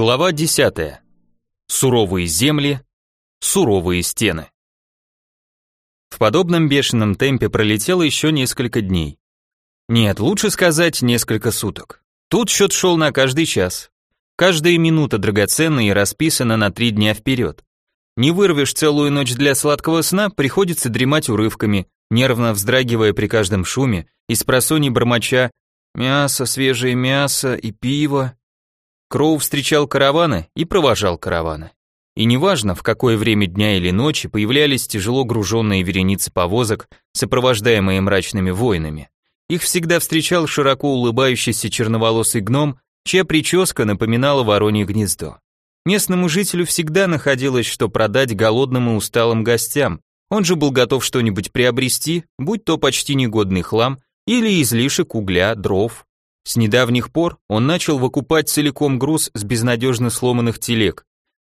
Глава 10. Суровые земли, суровые стены. В подобном бешеном темпе пролетело еще несколько дней. Нет, лучше сказать несколько суток. Тут счет шел на каждый час. Каждая минута драгоценна и расписана на три дня вперед. Не вырвешь целую ночь для сладкого сна, приходится дремать урывками, нервно вздрагивая при каждом шуме и с просоней бормоча «мясо, свежее мясо и пиво». Кроу встречал караваны и провожал караваны. И неважно, в какое время дня или ночи появлялись тяжело груженные вереницы повозок, сопровождаемые мрачными воинами. Их всегда встречал широко улыбающийся черноволосый гном, чья прическа напоминала воронье гнездо. Местному жителю всегда находилось, что продать голодным и усталым гостям. Он же был готов что-нибудь приобрести, будь то почти негодный хлам или излишек угля, дров, с недавних пор он начал выкупать целиком груз с безнадежно сломанных телег,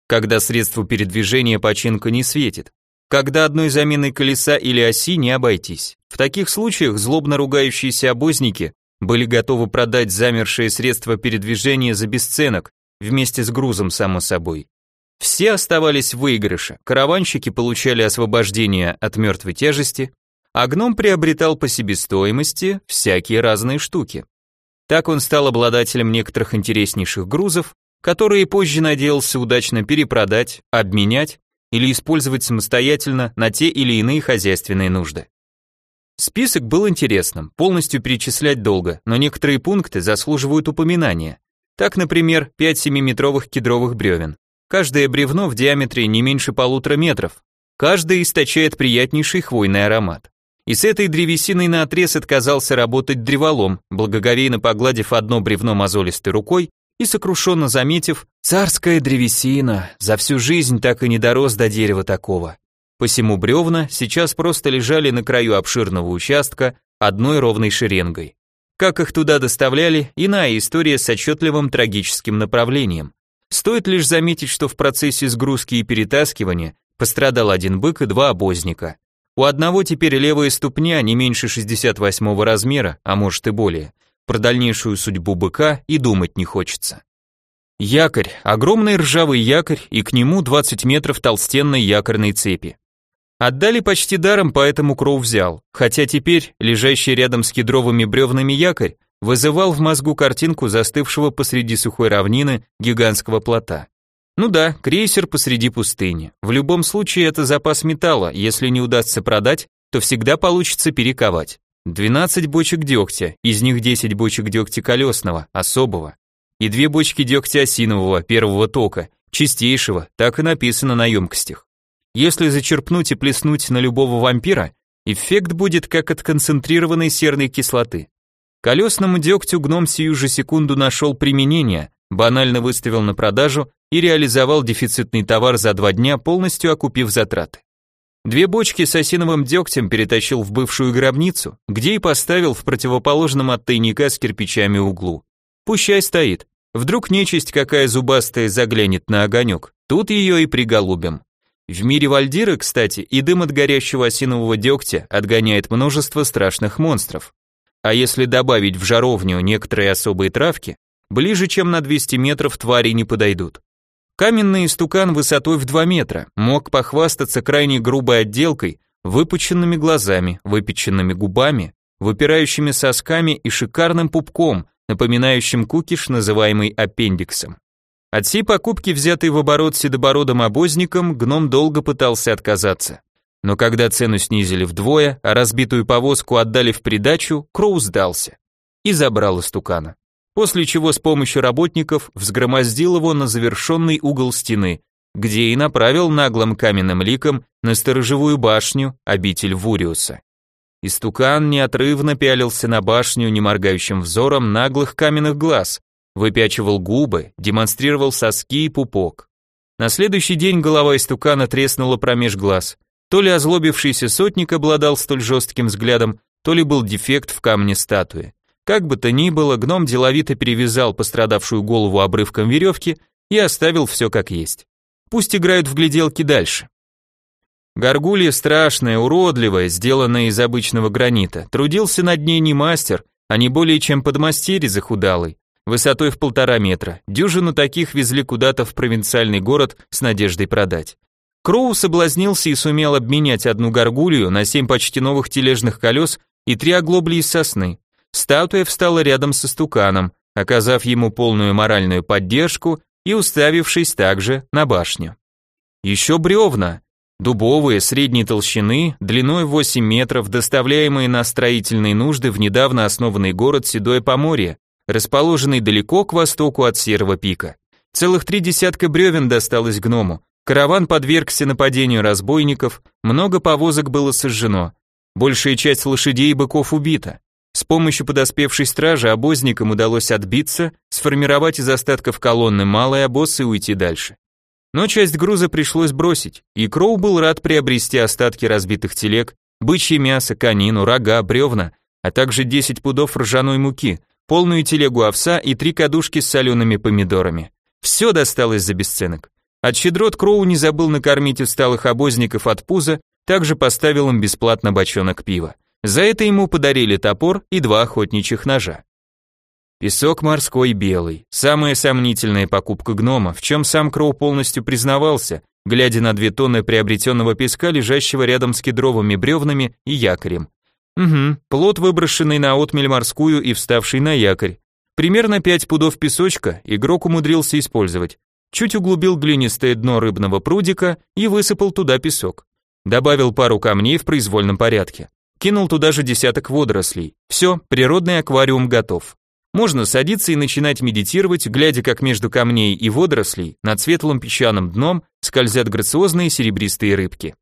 когда средству передвижения починка не светит, когда одной заменой колеса или оси не обойтись. В таких случаях злобно ругающиеся обозники были готовы продать замершие средства передвижения за бесценок, вместе с грузом, само собой. Все оставались в выигрыше, караванщики получали освобождение от мертвой тяжести, а гном приобретал по себестоимости всякие разные штуки. Так он стал обладателем некоторых интереснейших грузов, которые позже надеялся удачно перепродать, обменять или использовать самостоятельно на те или иные хозяйственные нужды. Список был интересным, полностью перечислять долго, но некоторые пункты заслуживают упоминания. Так, например, 5 7-метровых кедровых бревен. Каждое бревно в диаметре не меньше полутора метров. Каждое источает приятнейший хвойный аромат и с этой древесиной наотрез отказался работать древолом, благоговейно погладив одно бревно мозолистой рукой и сокрушенно заметив «Царская древесина, за всю жизнь так и не дорос до дерева такого». Посему бревна сейчас просто лежали на краю обширного участка одной ровной шеренгой. Как их туда доставляли, иная история с отчетливым трагическим направлением. Стоит лишь заметить, что в процессе сгрузки и перетаскивания пострадал один бык и два обозника. У одного теперь левая ступня не меньше 68 размера, а может и более. Про дальнейшую судьбу быка и думать не хочется. Якорь, огромный ржавый якорь и к нему 20 метров толстенной якорной цепи. Отдали почти даром, поэтому Кроу взял, хотя теперь лежащий рядом с кедровыми бревнами якорь вызывал в мозгу картинку застывшего посреди сухой равнины гигантского плота. Ну да, крейсер посреди пустыни. В любом случае это запас металла, если не удастся продать, то всегда получится перековать. 12 бочек дегтя, из них 10 бочек дегтя колесного, особого, и две бочки дегтя осинового, первого тока, чистейшего, так и написано на емкостях. Если зачерпнуть и плеснуть на любого вампира, эффект будет как от концентрированной серной кислоты. Колесному дегтю гном сию же секунду нашел применение, банально выставил на продажу и реализовал дефицитный товар за два дня, полностью окупив затраты. Две бочки с осиновым дегтем перетащил в бывшую гробницу, где и поставил в противоположном от тайника с кирпичами углу. Пущай стоит. Вдруг нечисть какая зубастая заглянет на огонек, тут ее и приголубим. В мире Вальдиры, кстати, и дым от горящего осинового дегтя отгоняет множество страшных монстров. А если добавить в жаровню некоторые особые травки, ближе чем на 200 метров твари не подойдут. Каменный истукан высотой в 2 метра мог похвастаться крайне грубой отделкой, выпученными глазами, выпеченными губами, выпирающими сосками и шикарным пупком, напоминающим кукиш, называемый аппендиксом. От всей покупки, взятой в оборот седобородым обозником, гном долго пытался отказаться. Но когда цену снизили вдвое, а разбитую повозку отдали в придачу, Кроу сдался и забрал истукана после чего с помощью работников взгромоздил его на завершенный угол стены, где и направил наглым каменным ликом на сторожевую башню, обитель Вуриуса. Истукан неотрывно пялился на башню неморгающим взором наглых каменных глаз, выпячивал губы, демонстрировал соски и пупок. На следующий день голова истукана треснула промеж глаз. То ли озлобившийся сотник обладал столь жестким взглядом, то ли был дефект в камне статуи. Как бы то ни было, гном деловито перевязал пострадавшую голову обрывком веревки и оставил все как есть. Пусть играют в гляделки дальше. Горгулья страшная, уродливая, сделанная из обычного гранита. Трудился над ней не мастер, а не более чем подмастерье захудалый. высотой в полтора метра. Дюжину таких везли куда-то в провинциальный город с надеждой продать. Кроу соблазнился и сумел обменять одну горгулью на семь почти новых тележных колес и три оглобли из сосны. Статуя встала рядом со стуканом, оказав ему полную моральную поддержку и уставившись также на башню. Еще бревна, дубовые, средней толщины, длиной 8 метров, доставляемые на строительные нужды в недавно основанный город Седое Поморье, расположенный далеко к востоку от Серого пика. Целых три десятка бревен досталось гному, Караван подвергся нападению разбойников, много повозок было сожжено. Большая часть лошадей и быков убита. С помощью подоспевшей стражи обозникам удалось отбиться, сформировать из остатков колонны малый обоз и уйти дальше. Но часть груза пришлось бросить, и Кроу был рад приобрести остатки разбитых телег, бычье мясо, конину, рога, бревна, а также 10 пудов ржаной муки, полную телегу овса и три кадушки с солеными помидорами. Все досталось за бесценок. От щедрот Кроу не забыл накормить усталых обозников от пуза, также поставил им бесплатно бочонок пива. За это ему подарили топор и два охотничьих ножа. Песок морской белый, самая сомнительная покупка гнома, в чем сам Кроу полностью признавался, глядя на две тонны приобретенного песка, лежащего рядом с кедровыми бревнами и якорем. Угу, плод, выброшенный на отмель морскую и вставший на якорь. Примерно пять пудов песочка игрок умудрился использовать чуть углубил глинистое дно рыбного прудика и высыпал туда песок. Добавил пару камней в произвольном порядке. Кинул туда же десяток водорослей. Все, природный аквариум готов. Можно садиться и начинать медитировать, глядя, как между камней и водорослей над светлым песчаным дном скользят грациозные серебристые рыбки.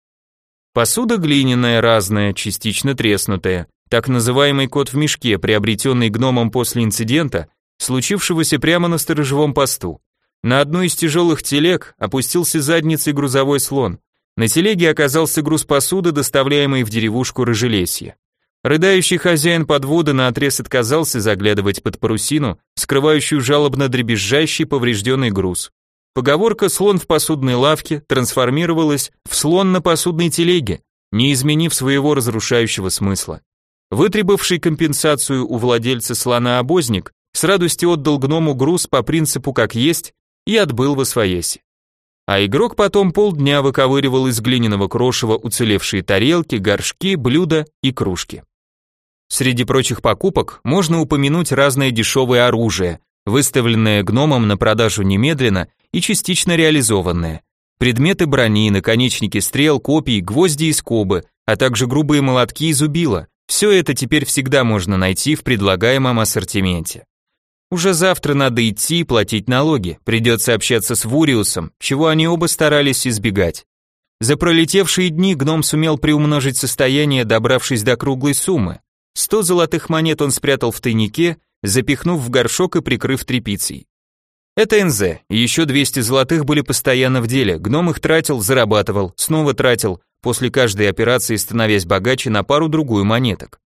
Посуда глиняная, разная, частично треснутая. Так называемый кот в мешке, приобретенный гномом после инцидента, случившегося прямо на сторожевом посту. На одну из тяжелых телег опустился задницей грузовой слон. На телеге оказался груз посуды, доставляемый в деревушку Рыжелесье. Рыдающий хозяин подвода наотрез отказался заглядывать под парусину, скрывающую жалобно дребезжащий поврежденный груз. Поговорка «слон в посудной лавке» трансформировалась в «слон на посудной телеге», не изменив своего разрушающего смысла. Вытребовавший компенсацию у владельца слона обозник с радостью отдал гному груз по принципу «как есть», и отбыл во свояси. А игрок потом полдня выковыривал из глиняного крошева уцелевшие тарелки, горшки, блюда и кружки. Среди прочих покупок можно упомянуть разное дешевое оружие, выставленное гномом на продажу немедленно и частично реализованное. Предметы брони, наконечники стрел, копий, гвозди и скобы, а также грубые молотки и зубила. Все это теперь всегда можно найти в предлагаемом ассортименте. Уже завтра надо идти и платить налоги, придется общаться с Вуриусом, чего они оба старались избегать. За пролетевшие дни гном сумел приумножить состояние, добравшись до круглой суммы. Сто золотых монет он спрятал в тайнике, запихнув в горшок и прикрыв тряпицей. Это НЗ, еще 200 золотых были постоянно в деле, гном их тратил, зарабатывал, снова тратил, после каждой операции становясь богаче на пару-другую монеток.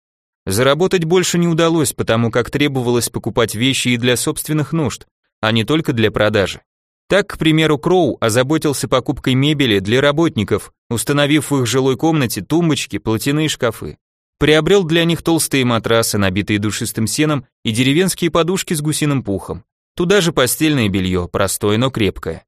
Заработать больше не удалось, потому как требовалось покупать вещи и для собственных нужд, а не только для продажи. Так, к примеру, Кроу озаботился покупкой мебели для работников, установив в их жилой комнате тумбочки, платяные шкафы. Приобрел для них толстые матрасы, набитые душистым сеном, и деревенские подушки с гусиным пухом. Туда же постельное белье, простое, но крепкое.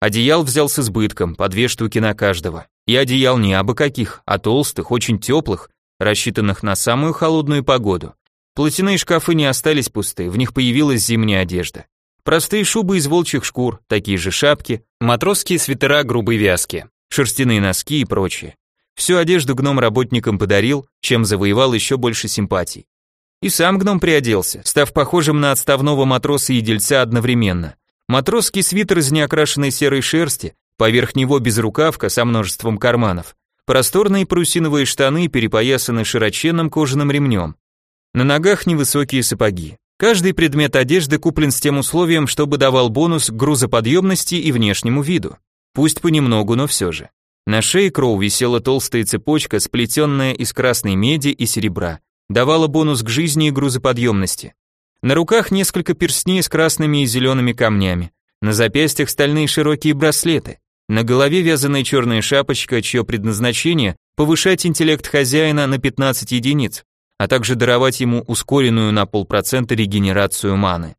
Одеял взял с избытком, по две штуки на каждого. И одеял не абы каких, а толстых, очень теплых, рассчитанных на самую холодную погоду. Платяные шкафы не остались пусты, в них появилась зимняя одежда. Простые шубы из волчьих шкур, такие же шапки, матросские свитера грубой вязки, шерстяные носки и прочее. Всю одежду гном работникам подарил, чем завоевал еще больше симпатий. И сам гном приоделся, став похожим на отставного матроса и дельца одновременно. Матросский свитер из неокрашенной серой шерсти, поверх него безрукавка со множеством карманов, Просторные парусиновые штаны перепоясаны широченным кожаным ремнем. На ногах невысокие сапоги. Каждый предмет одежды куплен с тем условием, чтобы давал бонус к грузоподъемности и внешнему виду. Пусть понемногу, но все же. На шее Кроу висела толстая цепочка, сплетенная из красной меди и серебра. Давала бонус к жизни и грузоподъемности. На руках несколько перстней с красными и зелеными камнями. На запястьях стальные широкие браслеты. На голове вязаная черная шапочка, чье предназначение – повышать интеллект хозяина на 15 единиц, а также даровать ему ускоренную на полпроцента регенерацию маны.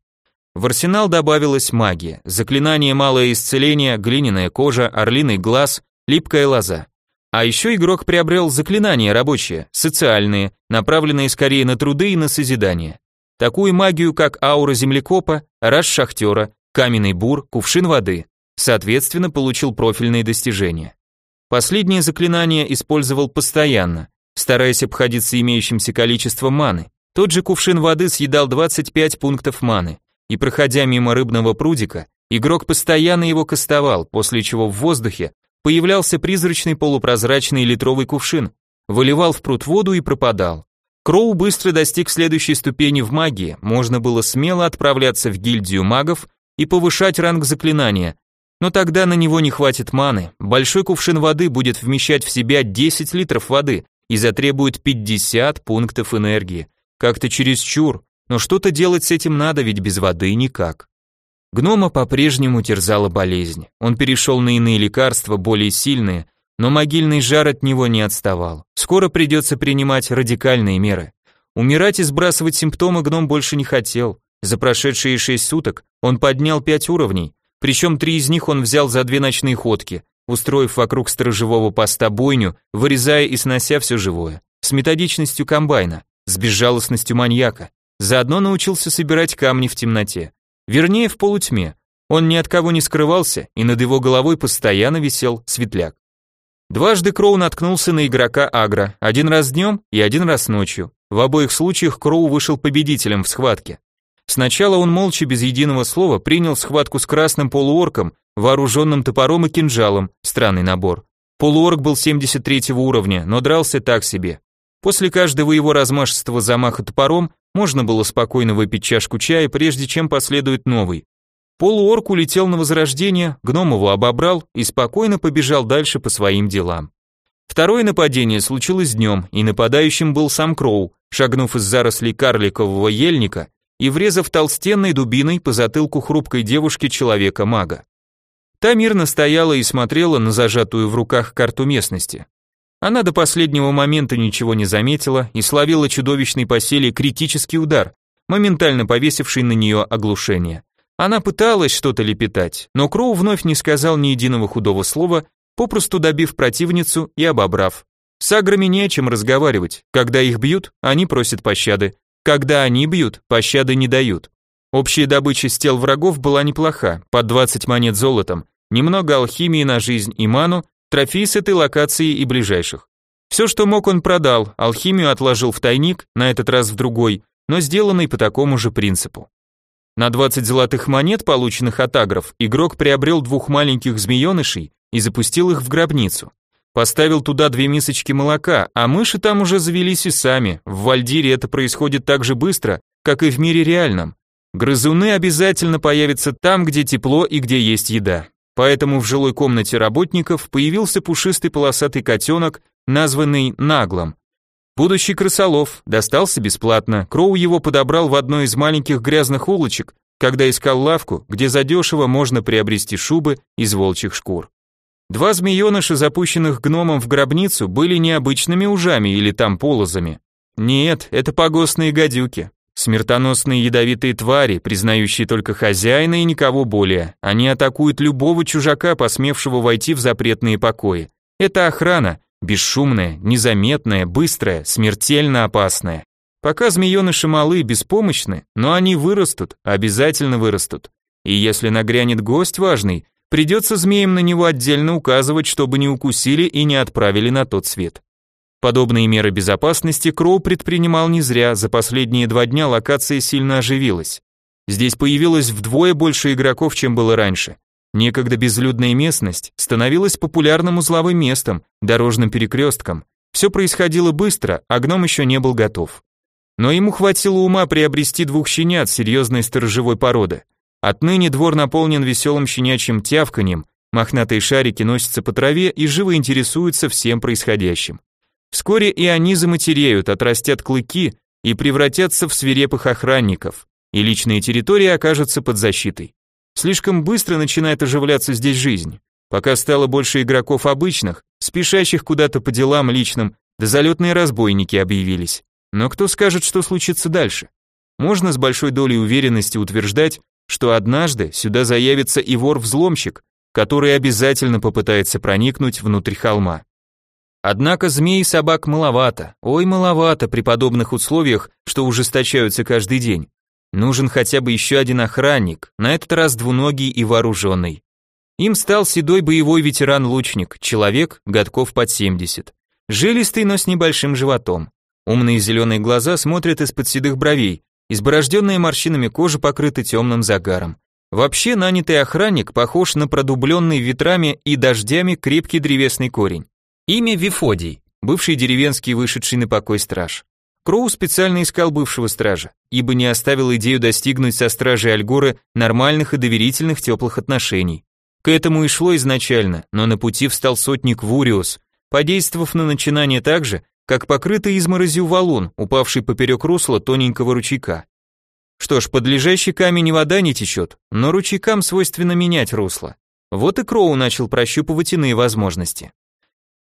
В арсенал добавилась магия, заклинание малое исцеление, глиняная кожа, орлиный глаз, липкая лоза. А еще игрок приобрел заклинания рабочие, социальные, направленные скорее на труды и на созидание. Такую магию, как аура землекопа, раш шахтера, каменный бур, кувшин воды. Соответственно, получил профильные достижения. Последнее заклинание использовал постоянно, стараясь обходиться имеющимся количеством маны. Тот же кувшин воды съедал 25 пунктов маны, и проходя мимо рыбного прудика, игрок постоянно его кастовал, после чего в воздухе появлялся призрачный полупрозрачный литровый кувшин, выливал в пруд воду и пропадал. Кроу быстро достиг следующей ступени в магии, можно было смело отправляться в гильдию магов и повышать ранг заклинания, но тогда на него не хватит маны, большой кувшин воды будет вмещать в себя 10 литров воды и затребует 50 пунктов энергии. Как-то чересчур, но что-то делать с этим надо, ведь без воды никак. Гнома по-прежнему терзала болезнь. Он перешел на иные лекарства, более сильные, но могильный жар от него не отставал. Скоро придется принимать радикальные меры. Умирать и сбрасывать симптомы гном больше не хотел. За прошедшие шесть суток он поднял пять уровней, причем три из них он взял за две ночные ходки, устроив вокруг сторожевого поста бойню, вырезая и снося все живое. С методичностью комбайна, с безжалостностью маньяка. Заодно научился собирать камни в темноте. Вернее, в полутьме. Он ни от кого не скрывался, и над его головой постоянно висел светляк. Дважды Кроу наткнулся на игрока Агро, один раз днем и один раз ночью. В обоих случаях Кроу вышел победителем в схватке. Сначала он молча, без единого слова, принял схватку с красным полуорком, вооруженным топором и кинжалом, странный набор. Полуорк был 73 уровня, но дрался так себе. После каждого его размашистого замаха топором можно было спокойно выпить чашку чая, прежде чем последует новый. Полуорк улетел на возрождение, гном его обобрал и спокойно побежал дальше по своим делам. Второе нападение случилось днем, и нападающим был сам Кроу, шагнув из зарослей карликового ельника и врезав толстенной дубиной по затылку хрупкой девушки человека-мага. Та мирно стояла и смотрела на зажатую в руках карту местности. Она до последнего момента ничего не заметила и словила чудовищный по силе критический удар, моментально повесивший на нее оглушение. Она пыталась что-то лепетать, но Кроу вновь не сказал ни единого худого слова, попросту добив противницу и обобрав. С аграми не о чем разговаривать, когда их бьют, они просят пощады, когда они бьют, пощады не дают. Общая добыча с тел врагов была неплоха, под 20 монет золотом, немного алхимии на жизнь и ману, трофей с этой локации и ближайших. Все, что мог, он продал, алхимию отложил в тайник, на этот раз в другой, но сделанный по такому же принципу. На 20 золотых монет, полученных от агров, игрок приобрел двух маленьких змеенышей и запустил их в гробницу. Поставил туда две мисочки молока, а мыши там уже завелись и сами. В Вальдире это происходит так же быстро, как и в мире реальном. Грызуны обязательно появятся там, где тепло и где есть еда. Поэтому в жилой комнате работников появился пушистый полосатый котенок, названный Наглом. Будущий крысолов, достался бесплатно, Кроу его подобрал в одной из маленьких грязных улочек, когда искал лавку, где задешево можно приобрести шубы из волчьих шкур. Два змееныша, запущенных гномом в гробницу, были необычными ужами или там полозами. Нет, это погостные гадюки. Смертоносные ядовитые твари, признающие только хозяина и никого более. Они атакуют любого чужака, посмевшего войти в запретные покои. Это охрана, бесшумная, незаметная, быстрая, смертельно опасная. Пока змееныши малы, беспомощны, но они вырастут, обязательно вырастут. И если нагрянет гость важный, придется змеям на него отдельно указывать, чтобы не укусили и не отправили на тот свет. Подобные меры безопасности Кроу предпринимал не зря, за последние два дня локация сильно оживилась. Здесь появилось вдвое больше игроков, чем было раньше. Некогда безлюдная местность становилась популярным узловым местом, дорожным перекрестком. Все происходило быстро, а гном еще не был готов. Но ему хватило ума приобрести двух щенят серьезной сторожевой породы. Отныне двор наполнен веселым щенячьим тявканьем, мохнатые шарики носятся по траве и живо интересуются всем происходящим. Вскоре и они заматереют, отрастят клыки и превратятся в свирепых охранников, и личные территории окажутся под защитой. Слишком быстро начинает оживляться здесь жизнь. Пока стало больше игроков обычных, спешащих куда-то по делам личным, да залетные разбойники объявились. Но кто скажет, что случится дальше? Можно с большой долей уверенности утверждать, что однажды сюда заявится и вор-взломщик, который обязательно попытается проникнуть внутрь холма. Однако змей и собак маловато, ой, маловато при подобных условиях, что ужесточаются каждый день. Нужен хотя бы еще один охранник, на этот раз двуногий и вооруженный. Им стал седой боевой ветеран-лучник, человек, годков под 70. Жилистый, но с небольшим животом. Умные зеленые глаза смотрят из-под седых бровей, изборожденная морщинами кожа покрыта темным загаром. Вообще нанятый охранник похож на продубленный ветрами и дождями крепкий древесный корень. Имя Вифодий, бывший деревенский вышедший на покой страж. Кроу специально искал бывшего стража, ибо не оставил идею достигнуть со стражей Альгоры нормальных и доверительных теплых отношений. К этому и шло изначально, но на пути встал сотник Вуриус, подействовав на начинание так же, как покрытый изморозью валун, упавший поперек русла тоненького ручейка. Что ж, под лежащий камень вода не течет, но ручейкам свойственно менять русло. Вот и Кроу начал прощупывать иные возможности.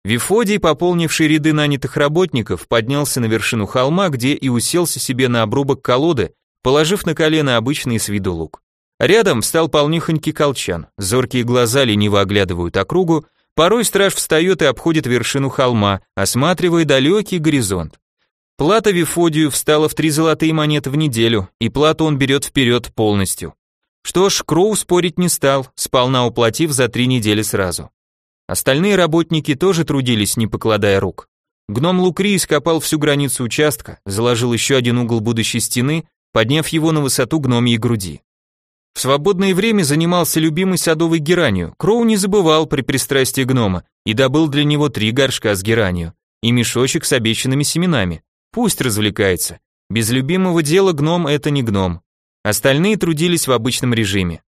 Вифодий, пополнивший ряды нанятых работников, поднялся на вершину холма, где и уселся себе на обрубок колоды, положив на колено обычный с виду лук. Рядом встал полнихонький колчан, зоркие глаза лениво оглядывают округу, порой страж встает и обходит вершину холма, осматривая далекий горизонт. Плата Вифодию встала в три золотые монеты в неделю, и плату он берет вперед полностью. Что ж, Кроу спорить не стал, сполна уплатив за три недели сразу. Остальные работники тоже трудились, не покладая рук. Гном Лукри ископал всю границу участка, заложил еще один угол будущей стены, подняв его на высоту гномьей груди. В свободное время занимался любимой садовой геранью. Кроу не забывал при пристрастии гнома и добыл для него три горшка с геранью и мешочек с обещанными семенами. Пусть развлекается. Без любимого дела гном это не гном. Остальные трудились в обычном режиме.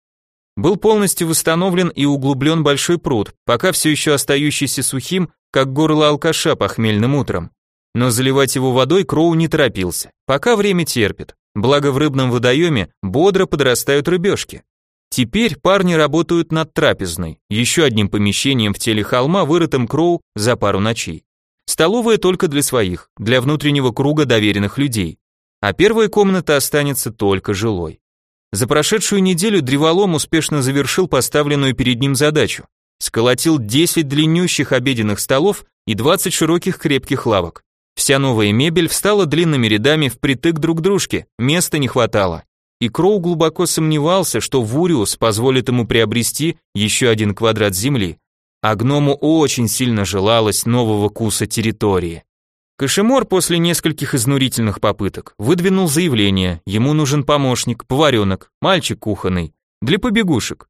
Был полностью восстановлен и углублен большой пруд, пока все еще остающийся сухим, как горло алкаша похмельным утром. Но заливать его водой Кроу не торопился, пока время терпит. Благо в рыбном водоеме бодро подрастают рыбешки. Теперь парни работают над трапезной, еще одним помещением в теле холма, вырытым Кроу за пару ночей. Столовая только для своих, для внутреннего круга доверенных людей. А первая комната останется только жилой. За прошедшую неделю древолом успешно завершил поставленную перед ним задачу. Сколотил 10 длиннющих обеденных столов и 20 широких крепких лавок. Вся новая мебель встала длинными рядами впритык друг к дружке, места не хватало. И Кроу глубоко сомневался, что Вуриус позволит ему приобрести еще один квадрат земли, а гному очень сильно желалось нового куса территории. Кашемор после нескольких изнурительных попыток выдвинул заявление, ему нужен помощник, поваренок, мальчик кухонный, для побегушек.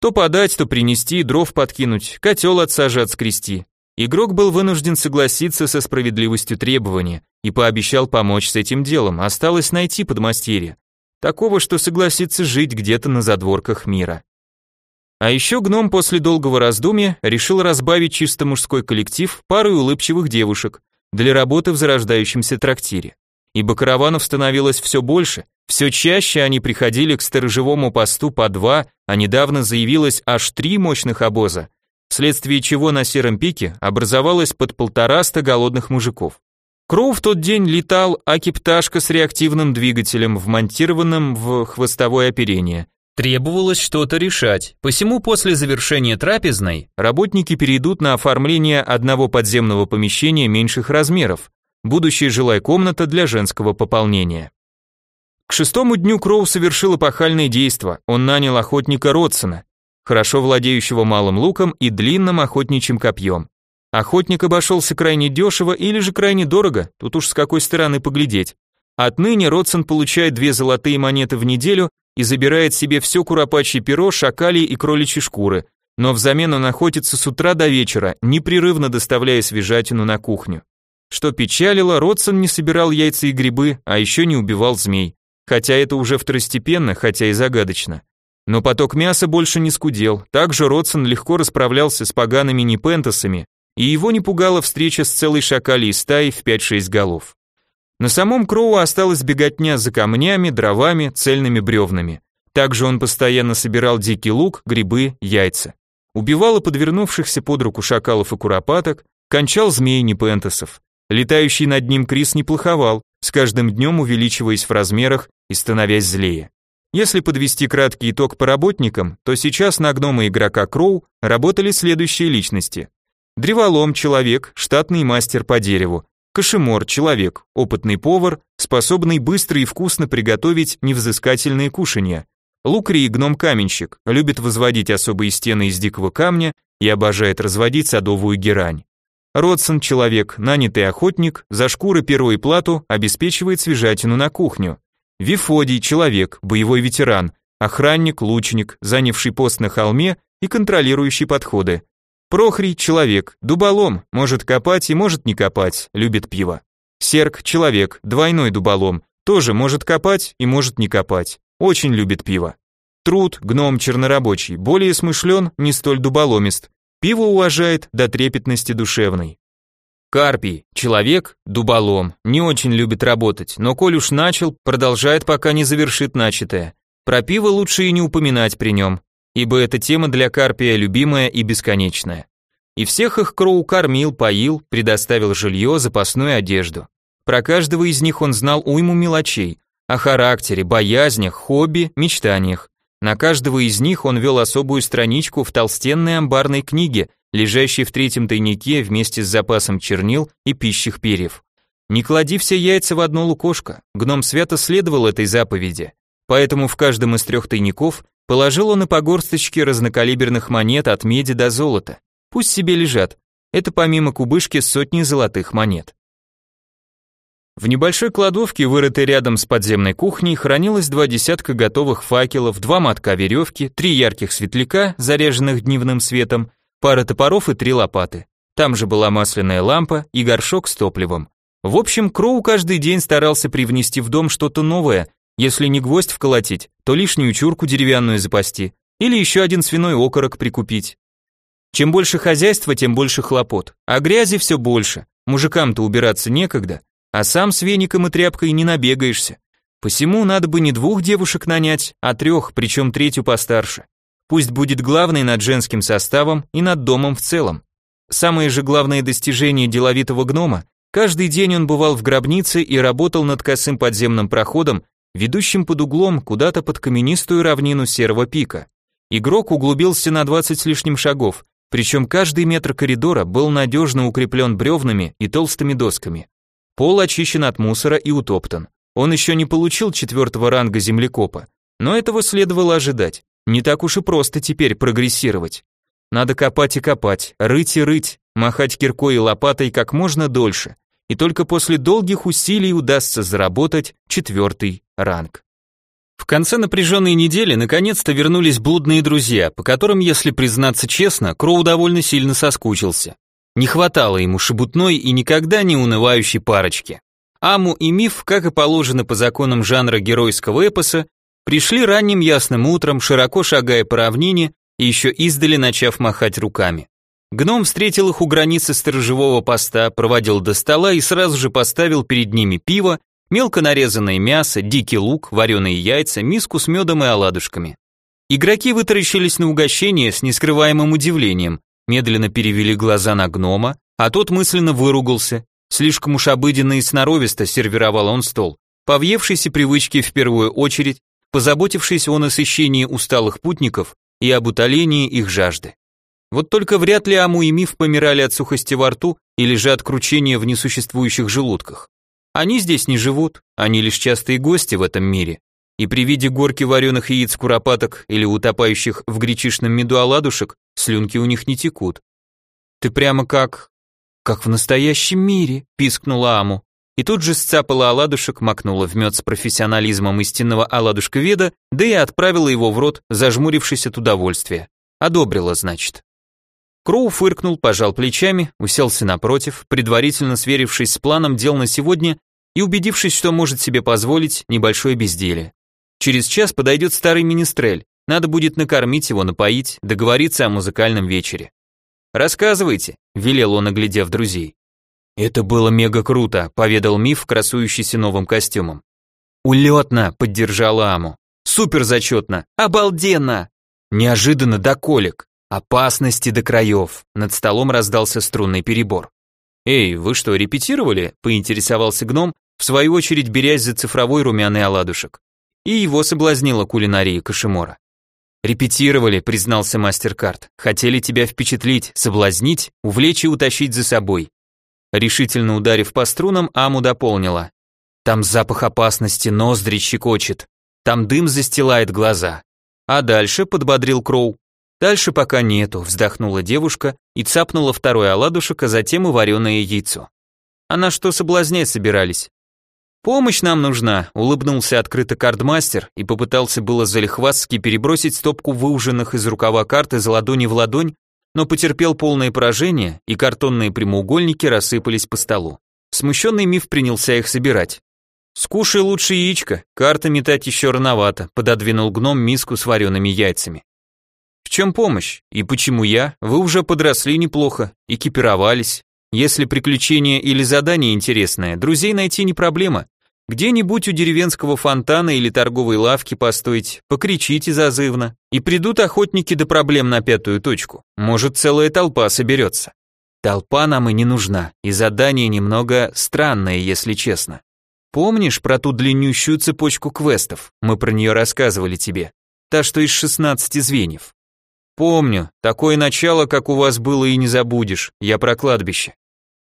То подать, то принести, дров подкинуть, котел от сажи отскрести. Игрок был вынужден согласиться со справедливостью требования и пообещал помочь с этим делом, осталось найти подмастерье. Такого, что согласится жить где-то на задворках мира. А еще гном после долгого раздумья решил разбавить чисто мужской коллектив парой улыбчивых девушек для работы в зарождающемся трактире. Ибо караванов становилось все больше, все чаще они приходили к сторожевому посту по два, а недавно заявилось аж три мощных обоза, вследствие чего на сером пике образовалось под полтораста голодных мужиков. Кроу в тот день летал аки-пташка с реактивным двигателем, вмонтированным в хвостовое оперение. Требовалось что-то решать, посему после завершения трапезной работники перейдут на оформление одного подземного помещения меньших размеров, будущая жилая комната для женского пополнения. К шестому дню Кроу совершил эпохальное действо, он нанял охотника Родсона, хорошо владеющего малым луком и длинным охотничьим копьем. Охотник обошелся крайне дешево или же крайне дорого, тут уж с какой стороны поглядеть. Отныне Родсон получает две золотые монеты в неделю и забирает себе все куропачье перо, шакали и кроличьи шкуры, но взамен он охотится с утра до вечера, непрерывно доставляя свежатину на кухню. Что печалило, Родсон не собирал яйца и грибы, а еще не убивал змей. Хотя это уже второстепенно, хотя и загадочно. Но поток мяса больше не скудел, также Родсон легко расправлялся с погаными непентасами, и его не пугала встреча с целой шакалей стаей в 5-6 голов. На самом Кроу осталась беготня за камнями, дровами, цельными бревнами. Также он постоянно собирал дикий лук, грибы, яйца. Убивал подвернувшихся под руку шакалов и куропаток, кончал змей непентасов. Летающий над ним Крис не плоховал, с каждым днем увеличиваясь в размерах и становясь злее. Если подвести краткий итог по работникам, то сейчас на гнома игрока Кроу работали следующие личности. Древолом – человек, штатный мастер по дереву. Кашемор – человек, опытный повар, способный быстро и вкусно приготовить невзыскательные кушанья. Лукри – гном-каменщик, любит возводить особые стены из дикого камня и обожает разводить садовую герань. Родсон – человек, нанятый охотник, за шкуры перо и плату обеспечивает свежатину на кухню. Вифодий – человек, боевой ветеран, охранник, лучник, занявший пост на холме и контролирующий подходы. Прохрий – человек, дуболом, может копать и может не копать, любит пиво. Серк – человек, двойной дуболом, тоже может копать и может не копать, очень любит пиво. Труд, гном чернорабочий, более смышлен, не столь дуболомист, пиво уважает до трепетности душевной. Карпий, человек, дуболом, не очень любит работать, но коль уж начал, продолжает, пока не завершит начатое. Про пиво лучше и не упоминать при нем ибо эта тема для Карпия любимая и бесконечная. И всех их Кроу кормил, поил, предоставил жилье, запасную одежду. Про каждого из них он знал уйму мелочей, о характере, боязнях, хобби, мечтаниях. На каждого из них он вел особую страничку в толстенной амбарной книге, лежащей в третьем тайнике вместе с запасом чернил и пищих перьев. Не клади все яйца в одно лукошко, гном свято следовал этой заповеди, поэтому в каждом из трех тайников Положил он и по горсточке разнокалиберных монет от меди до золота. Пусть себе лежат. Это помимо кубышки сотни золотых монет. В небольшой кладовке, вырытой рядом с подземной кухней, хранилось два десятка готовых факелов, два мотка веревки, три ярких светляка, заряженных дневным светом, пара топоров и три лопаты. Там же была масляная лампа и горшок с топливом. В общем, Кроу каждый день старался привнести в дом что-то новое, если не гвоздь вколотить, то лишнюю чурку деревянную запасти или еще один свиной окорок прикупить. Чем больше хозяйства, тем больше хлопот, а грязи все больше. Мужикам-то убираться некогда, а сам с веником и тряпкой не набегаешься. Посему надо бы не двух девушек нанять, а трех, причем третью постарше. Пусть будет главной над женским составом и над домом в целом. Самое же главное достижение деловитого гнома Каждый день он бывал в гробнице и работал над косым подземным проходом, ведущим под углом куда-то под каменистую равнину серого пика. Игрок углубился на 20 с лишним шагов, причем каждый метр коридора был надежно укреплен бревнами и толстыми досками. Пол очищен от мусора и утоптан. Он еще не получил четвертого ранга землекопа, но этого следовало ожидать. Не так уж и просто теперь прогрессировать. Надо копать и копать, рыть и рыть, махать киркой и лопатой как можно дольше, и только после долгих усилий удастся заработать четвертый ранг. В конце напряженной недели наконец-то вернулись блудные друзья, по которым, если признаться честно, Кроу довольно сильно соскучился. Не хватало ему шебутной и никогда не унывающей парочки. Аму и Миф, как и положено по законам жанра геройского эпоса, пришли ранним ясным утром, широко шагая по равнине и еще издали начав махать руками. Гном встретил их у границы сторожевого поста, проводил до стола и сразу же поставил перед ними пиво, мелко нарезанное мясо, дикий лук, вареные яйца, миску с медом и оладушками. Игроки вытаращились на угощение с нескрываемым удивлением, медленно перевели глаза на гнома, а тот мысленно выругался. Слишком уж обыденно и сноровисто сервировал он стол, по въевшейся привычке в первую очередь, позаботившись о насыщении усталых путников и об утолении их жажды. Вот только вряд ли Аму и Миф помирали от сухости во рту или же от кручения в несуществующих желудках. Они здесь не живут, они лишь частые гости в этом мире. И при виде горки вареных яиц куропаток или утопающих в гречишном меду оладушек, слюнки у них не текут. Ты прямо как... как в настоящем мире, пискнула Аму. И тут же сцапала оладушек, макнула в мед с профессионализмом истинного оладушковеда, да и отправила его в рот, зажмурившись от удовольствия. Одобрила, значит. Кроу фыркнул, пожал плечами, уселся напротив, предварительно сверившись с планом дел на сегодня и убедившись, что может себе позволить небольшое безделие. Через час подойдет старый министрель, надо будет накормить его, напоить, договориться о музыкальном вечере. «Рассказывайте», — велел он, оглядев друзей. «Это было мега круто», — поведал Миф, красующийся новым костюмом. «Улетно», — поддержала Аму. «Супер зачетно! Обалденно!» «Неожиданно до колик!» Опасности до краев. Над столом раздался струнный перебор. «Эй, вы что, репетировали?» – поинтересовался гном, в свою очередь берясь за цифровой румяный оладушек. и его соблазнила кулинария Кашемора. «Репетировали», — признался мастер-карт. «Хотели тебя впечатлить, соблазнить, увлечь и утащить за собой». Решительно ударив по струнам, Аму дополнила. «Там запах опасности, ноздри щекочет. Там дым застилает глаза». «А дальше?» — подбодрил Кроу. «Дальше пока нету», — вздохнула девушка и цапнула второй оладушек, а затем и вареное яйцо. «А на что соблазнять собирались?» «Помощь нам нужна», — улыбнулся открыто кардмастер и попытался было залихвастски перебросить стопку выуженных из рукава карт из ладони в ладонь, но потерпел полное поражение, и картонные прямоугольники рассыпались по столу. Смущенный миф принялся их собирать. «Скушай лучше яичко, карты метать еще рановато», — пододвинул гном миску с вареными яйцами. «В чем помощь? И почему я? Вы уже подросли неплохо, экипировались. Если приключение или задание интересное, друзей найти не проблема. Где-нибудь у деревенского фонтана или торговой лавки постойте, покричите зазывно, и придут охотники до проблем на пятую точку. Может, целая толпа соберется. Толпа нам и не нужна, и задание немного странное, если честно. Помнишь про ту длиннющую цепочку квестов? Мы про нее рассказывали тебе. Та, что из 16 звеньев. Помню, такое начало, как у вас было, и не забудешь. Я про кладбище.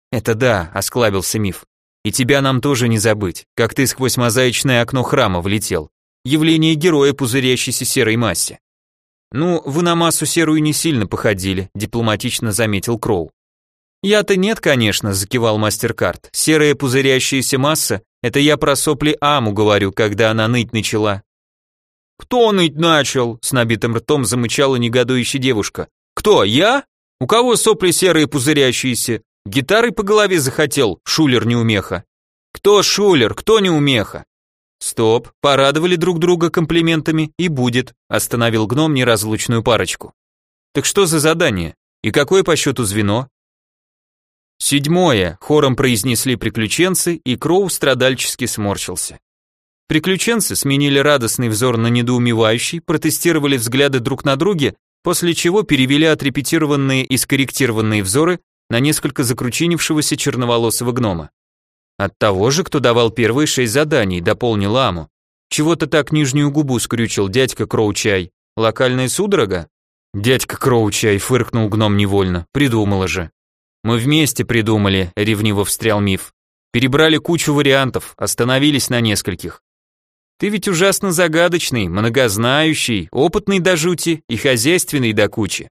Это да, осклабился миф. И тебя нам тоже не забыть, как ты сквозь мозаичное окно храма влетел. Явление героя, пузырящейся серой массе. Ну, вы на массу серую не сильно походили, дипломатично заметил Кроу. Я-то нет, конечно, закивал мастер-карт. Серая пузырящаяся масса это я про сопли Аму говорю, когда она ныть начала. «Кто ныть начал?» — с набитым ртом замычала негодующая девушка. «Кто, я? У кого сопли серые пузырящиеся? Гитарой по голове захотел, шулер неумеха. Кто шулер, кто неумеха? Стоп, порадовали друг друга комплиментами и будет, остановил гном неразлучную парочку. Так что за задание? И какое по счету звено? Седьмое, хором произнесли приключенцы, и Кроу страдальчески сморщился. Приключенцы сменили радостный взор на недоумевающий, протестировали взгляды друг на друге, после чего перевели отрепетированные и скорректированные взоры на несколько закручинившегося черноволосого гнома. От того же, кто давал первые шесть заданий, дополнил Аму. Чего-то так нижнюю губу скрючил дядька Кроучай. Локальная судорога? Дядька Кроучай фыркнул гном невольно, придумала же. Мы вместе придумали, ревниво встрял миф. Перебрали кучу вариантов, остановились на нескольких. Ты ведь ужасно загадочный, многознающий, опытный до жути и хозяйственный до кучи.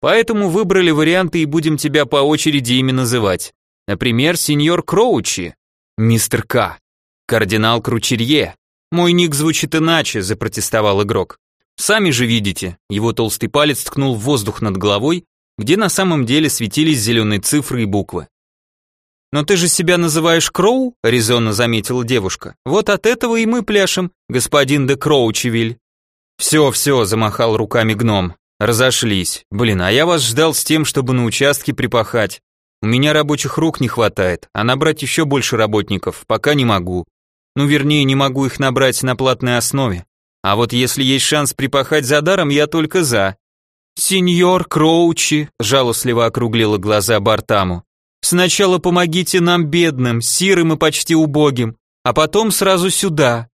Поэтому выбрали варианты и будем тебя по очереди ими называть. Например, сеньор Кроучи, мистер К, кардинал Кручерье. Мой ник звучит иначе, запротестовал игрок. Сами же видите, его толстый палец ткнул в воздух над головой, где на самом деле светились зеленые цифры и буквы. «Но ты же себя называешь Кроу?» — резонно заметила девушка. «Вот от этого и мы пляшем, господин де Кроучевиль». «Все, все», — замахал руками гном. Разошлись. Блин, а я вас ждал с тем, чтобы на участке припахать. У меня рабочих рук не хватает, а набрать еще больше работников пока не могу. Ну, вернее, не могу их набрать на платной основе. А вот если есть шанс припахать за даром, я только за. Сеньор Кроучи, жалостливо округлила глаза Бартаму. Сначала помогите нам бедным, сирым и почти убогим, а потом сразу сюда.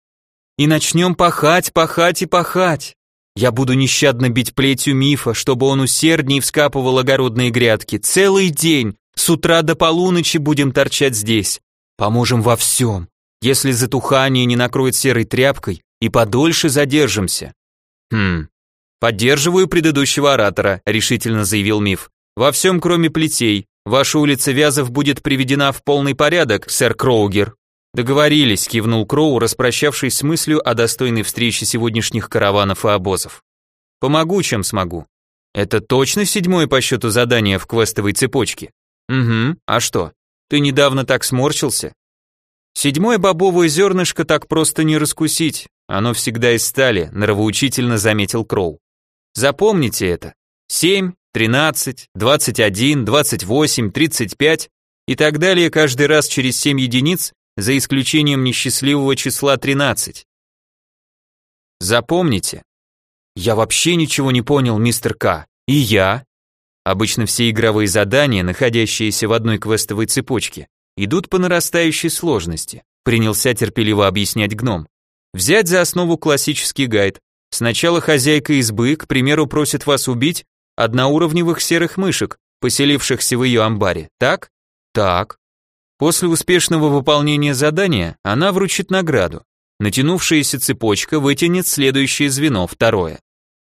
И начнем пахать, пахать и пахать. Я буду нещадно бить плетью мифа, чтобы он усердней вскапывал огородные грядки. Целый день, с утра до полуночи будем торчать здесь. Поможем во всем. Если затухание не накроет серой тряпкой, и подольше задержимся. Хм, поддерживаю предыдущего оратора, решительно заявил миф. Во всем, кроме плетей. Ваша улица Вязов будет приведена в полный порядок, сэр Кроугер. Договорились, кивнул Кроу, распрощавшись с мыслью о достойной встрече сегодняшних караванов и обозов. Помогу, чем смогу. Это точно седьмое по счету задание в квестовой цепочке? Угу, а что? Ты недавно так сморщился? Седьмое бобовое зернышко так просто не раскусить, оно всегда из стали, нравоучительно заметил Кроу. Запомните это. Семь, тринадцать, двадцать один, двадцать восемь, тридцать пять и так далее каждый раз через семь единиц за исключением несчастливого числа 13. Запомните. Я вообще ничего не понял, мистер К. И я. Обычно все игровые задания, находящиеся в одной квестовой цепочке, идут по нарастающей сложности, принялся терпеливо объяснять гном. Взять за основу классический гайд. Сначала хозяйка избы, к примеру, просит вас убить одноуровневых серых мышек, поселившихся в ее амбаре, так? Так. После успешного выполнения задания она вручит награду. Натянувшаяся цепочка вытянет следующее звено, второе.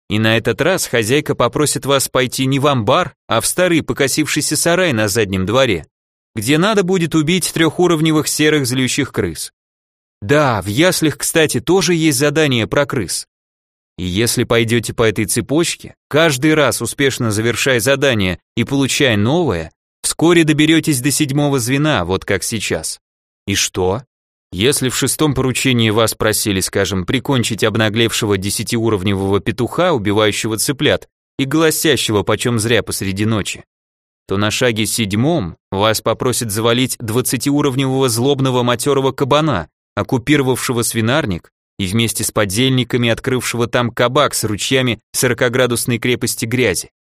И на этот раз хозяйка попросит вас пойти не в амбар, а в старый покосившийся сарай на заднем дворе, где надо будет убить трехуровневых серых злющих крыс. Да, в яслях, кстати, тоже есть задание про крыс. И если пойдете по этой цепочке, каждый раз успешно завершая задание и получая новое, вскоре доберетесь до седьмого звена, вот как сейчас. И что? Если в шестом поручении вас просили, скажем, прикончить обнаглевшего десятиуровневого петуха, убивающего цыплят, и гласящего почем зря посреди ночи, то на шаге седьмом вас попросят завалить двадцатиуровневого злобного матерого кабана, оккупировавшего свинарник и вместе с подельниками открывшего там кабак с ручьями сорокоградусной крепости грязи,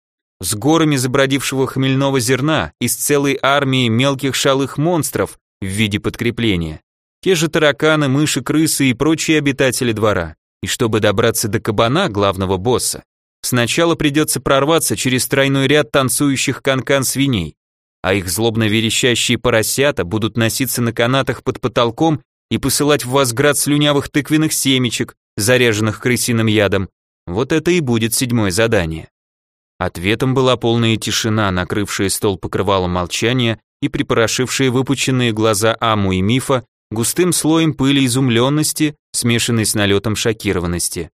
с горами забродившего хмельного зерна и с целой армией мелких шалых монстров в виде подкрепления. Те же тараканы, мыши, крысы и прочие обитатели двора. И чтобы добраться до кабана, главного босса, сначала придется прорваться через тройной ряд танцующих канкан свиней, а их злобно верещащие поросята будут носиться на канатах под потолком и посылать в вас град слюнявых тыквенных семечек, заряженных крысиным ядом. Вот это и будет седьмое задание. Ответом была полная тишина, накрывшая стол покрывалом молчания и припорошившая выпученные глаза Аму и Мифа густым слоем пыли изумленности, смешанной с налетом шокированности.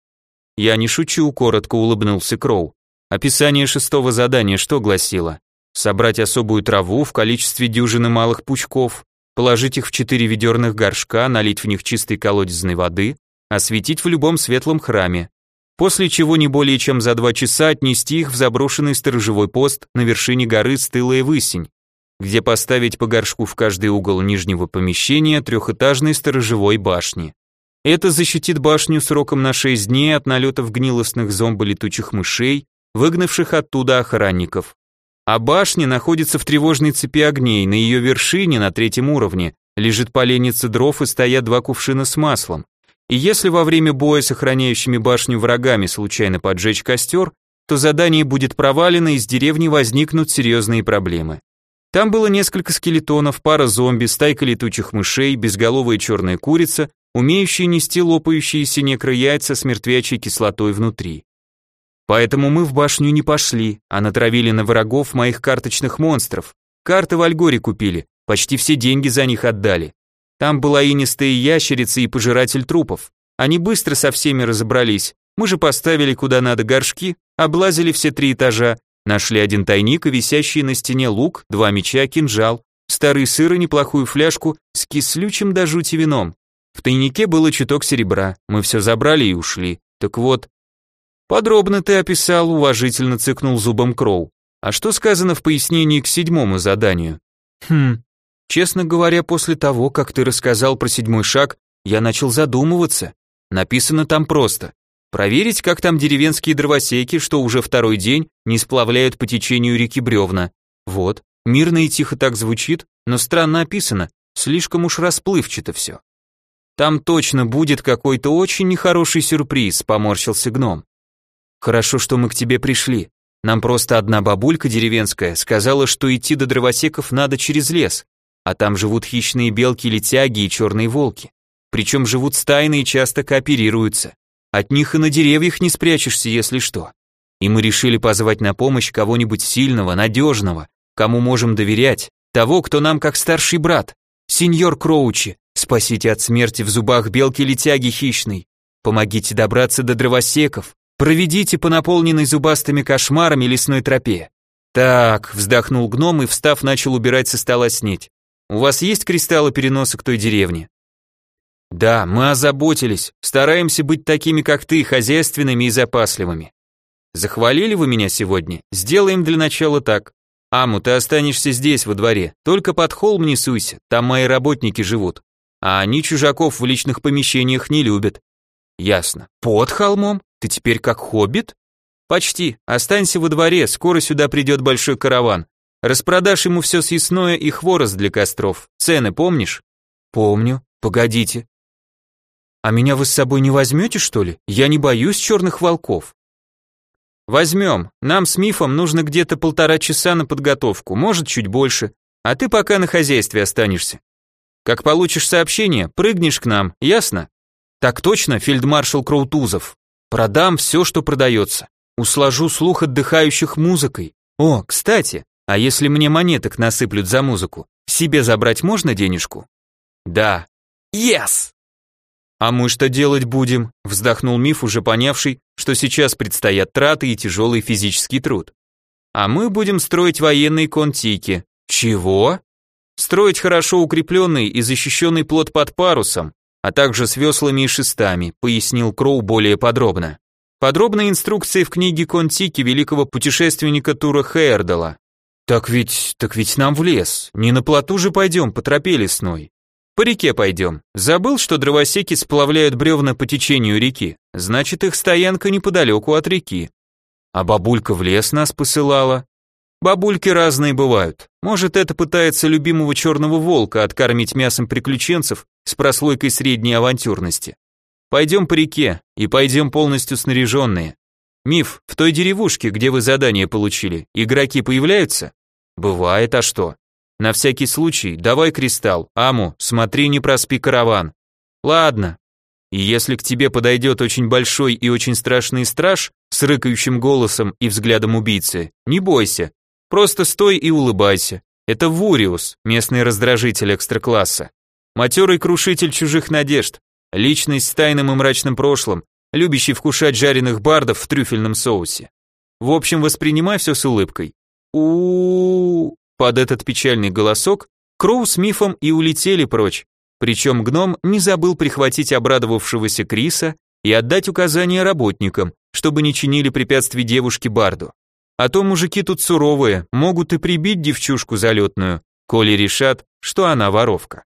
«Я не шучу», — коротко улыбнулся Кроу. Описание шестого задания что гласило? Собрать особую траву в количестве дюжины малых пучков, положить их в четыре ведерных горшка, налить в них чистой колодезной воды, осветить в любом светлом храме, после чего не более чем за два часа отнести их в заброшенный сторожевой пост на вершине горы Стылая Высень, где поставить по горшку в каждый угол нижнего помещения трехэтажной сторожевой башни. Это защитит башню сроком на 6 дней от налетов гнилостных зомболетучих мышей, выгнавших оттуда охранников. А башня находится в тревожной цепи огней, на ее вершине, на третьем уровне, лежит поленница дров и стоят два кувшина с маслом. И если во время боя с охраняющими башню врагами случайно поджечь костер, то задание будет провалено и из деревни возникнут серьезные проблемы. Там было несколько скелетонов, пара зомби, стайка летучих мышей, безголовая черная курица, умеющая нести лопающиеся некрояйца с мертвячей кислотой внутри. Поэтому мы в башню не пошли, а натравили на врагов моих карточных монстров. Карты в Альгоре купили, почти все деньги за них отдали. Там была инистая ящерица и пожиратель трупов. Они быстро со всеми разобрались. Мы же поставили куда надо горшки, облазили все три этажа, Нашли один тайник и висящий на стене лук, два меча, кинжал, старый сыр и неплохую фляжку с кислючим до жути вином. В тайнике было чуток серебра, мы все забрали и ушли. Так вот, подробно ты описал, уважительно цыкнул зубом Кроу. А что сказано в пояснении к седьмому заданию? Хм, честно говоря, после того, как ты рассказал про седьмой шаг, я начал задумываться. Написано там просто. Проверить, как там деревенские дровосеки, что уже второй день не сплавляют по течению реки бревна. Вот, мирно и тихо так звучит, но странно описано, слишком уж расплывчато все. Там точно будет какой-то очень нехороший сюрприз, поморщился гном. Хорошо, что мы к тебе пришли. Нам просто одна бабулька деревенская сказала, что идти до дровосеков надо через лес, а там живут хищные белки-летяги и черные волки. Причем живут стайно и часто кооперируются. От них и на деревьях не спрячешься, если что. И мы решили позвать на помощь кого-нибудь сильного, надежного, кому можем доверять, того, кто нам как старший брат. Сеньор Кроучи, спасите от смерти в зубах белки-летяги хищной. Помогите добраться до дровосеков. Проведите по наполненной зубастыми кошмарами лесной тропе. Так, вздохнул гном и, встав, начал убирать со стола снеть. У вас есть кристаллы переноса к той деревне? Да, мы озаботились, стараемся быть такими, как ты, хозяйственными и запасливыми. Захвалили вы меня сегодня? Сделаем для начала так. Аму, ты останешься здесь, во дворе. Только под холм не суйся, там мои работники живут. А они чужаков в личных помещениях не любят. Ясно. Под холмом? Ты теперь как хоббит? Почти. Останься во дворе, скоро сюда придет большой караван. Распродашь ему все съестное и хворост для костров. Цены помнишь? Помню. Погодите, А меня вы с собой не возьмете, что ли? Я не боюсь черных волков. Возьмем. Нам с Мифом нужно где-то полтора часа на подготовку, может, чуть больше. А ты пока на хозяйстве останешься. Как получишь сообщение, прыгнешь к нам, ясно? Так точно, фельдмаршал Кроутузов. Продам все, что продается. Усложу слух отдыхающих музыкой. О, кстати, а если мне монеток насыплют за музыку, себе забрать можно денежку? Да. Yes! А мы что делать будем? Вздохнул Миф, уже понявший, что сейчас предстоят траты и тяжелый физический труд. А мы будем строить военные контики. Чего? Строить хорошо укрепленный и защищенный плот под парусом, а также с веслами и шестами, пояснил Кроу более подробно. Подробные инструкции в книге Контики великого путешественника Тура Хейердала. Так ведь, так ведь нам в лес, не на плоту же пойдем по тропе лесной. По реке пойдем. Забыл, что дровосеки сплавляют бревна по течению реки, значит их стоянка неподалеку от реки. А бабулька в лес нас посылала. Бабульки разные бывают. Может, это пытается любимого черного волка откормить мясом приключенцев с прослойкой средней авантюрности. Пойдем по реке, и пойдем полностью снаряженные. Миф, в той деревушке, где вы задание получили, игроки появляются? Бывает, а что? На всякий случай, давай кристалл, Аму, смотри, не проспи караван. Ладно. И если к тебе подойдет очень большой и очень страшный страж с рыкающим голосом и взглядом убийцы, не бойся, Просто стой и улыбайся. Это Вуриус, местный раздражитель экстракласса. Матерый крушитель чужих надежд, личность с тайным и мрачным прошлым, любящий вкушать жареных бардов в трюфельном соусе. В общем, воспринимай все с улыбкой. у Под этот печальный голосок Кроу с Мифом и улетели прочь. Причем гном не забыл прихватить обрадовавшегося Криса и отдать указания работникам, чтобы не чинили препятствий девушке Барду. А то мужики тут суровые, могут и прибить девчушку залетную, коли решат, что она воровка.